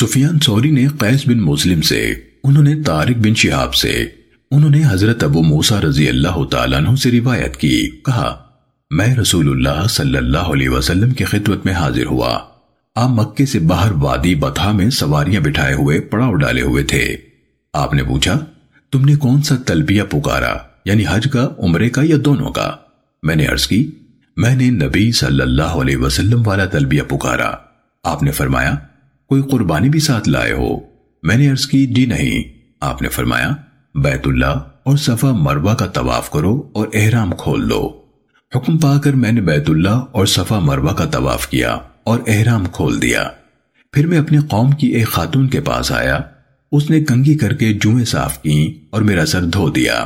سفیان sorry نے قیس بن مسلم سے، انہوں نے طارق بن شہاب سے، انہوں نے حضرت ابو موسیٰ رضی اللہ تعالیٰ عنہ سے روایت کی، کہا، میں رسول اللہ صلی اللہ علیہ وسلم کی خدمت میں حاضر ہوا۔ آپ مکے سے باہر وادی بطھا میں سواریاں بٹھائے ہوئے پڑاؤ ڈالے ہوئے تھے۔ آپ نے پوچھا، تم نے کون سا تلبیہ پکارا؟ یعنی حج کا، عمرے کا یا دونوں کا؟ میں نے عرض کی، میں نے نبی صلی اللہ علیہ وسلم والا تلبیہ پکارا۔ آپ نے فرمایا کوئی قربانی بھی ساتھ لائے ہو۔ میں نے عرض کی جی نہیں۔ آپ نے فرمایا، بیت اللہ اور صفا مروہ کا طواف کرو اور احرام کھول دو۔ حکم پا کر میں نے بیت اللہ اور صفا مروہ کا طواف کیا اور احرام کھول دیا۔ پھر میں اپنی قوم کی ایک خاتون کے پاس آیا۔ اس نے کنگی کر کے جوئیں صاف کی اور میرا سر دھو دیا۔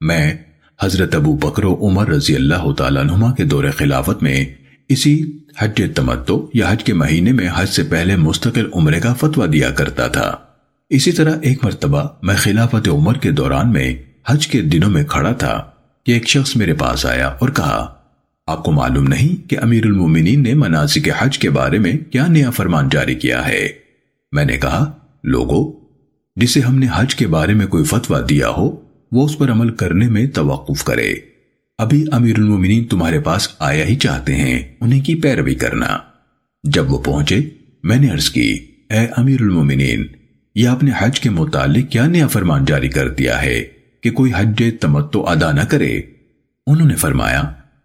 میں حضرت ابو بکر و عمر رضی اللہ تعالیٰ عنہما کے دور خلافت میں اسی حج تمتو یا حج کے مہینے میں حج سے پہلے مستقل عمرے کا فتوہ دیا کرتا تھا۔ اسی طرح ایک مرتبہ میں خلافت عمر کے دوران میں حج کے دنوں میں کھڑا تھا کہ ایک شخص میرے پاس آیا اور کہا، آپ کو معلوم نہیں کہ امیر المومنین نے مناسک حج کے بارے میں کیا نیا فرمان جاری کیا ہے۔ میں نے کہا، لوگو، جسے ہم نے حج کے بارے میں کوئی فتوہ دیا ہو، وہ اس پر عمل کرنے میں توقف کرے۔ ابھی امیر المومنین تمہارے پاس آیا ہی چاہتے ہیں، انہیں کی پیروی کرنا۔ جب وہ پہنچے، میں نے عرض کی، اے امیر المومنین، یہ اپنے حج کے متعلق کیا نیا فرمان جاری کر دیا ہے کہ کوئی حج تمتو ادا نہ کرے؟ انہوں نے فرمایا،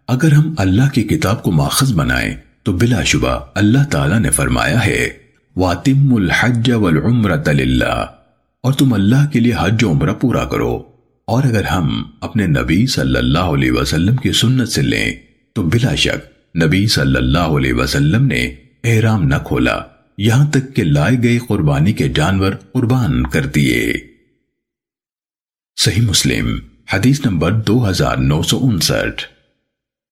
اگر ہم اللہ کی کتاب کو ماخذ بنائیں، تو بلا شبہ اللہ تعالیٰ نے فرمایا ہے وَاتِمُّ الْحَجَّ وَالْعُمْرَةَ لِلَّهِ، اور تم اللہ کے لیے حج و عمرہ پورا کرو۔ اور اگر ہم اپنے نبی صلی اللہ علیہ وسلم کی سنت سے لیں، تو بلا شک نبی صلی اللہ علیہ وسلم نے احرام نہ کھولا، یہاں تک کہ لائے گئے قربانی کے جانور قربان کر دیے۔ صحیح مسلم، حدیث نمبر دو ہزار نو سو انسٹھ۔